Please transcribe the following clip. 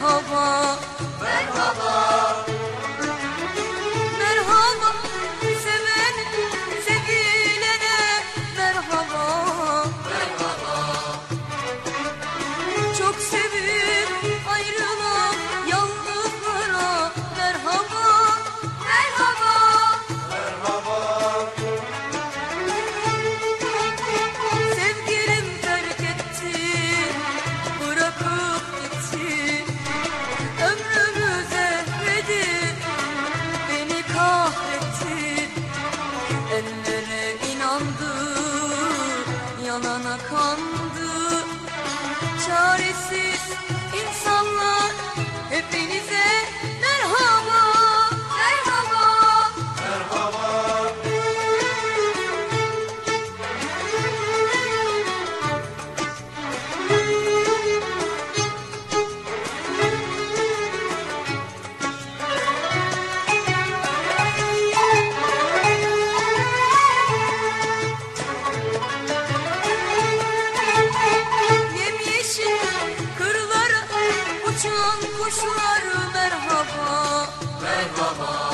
merhaba yalana kandı. Çaresiz insanlar kuşlar merhaba. Merhaba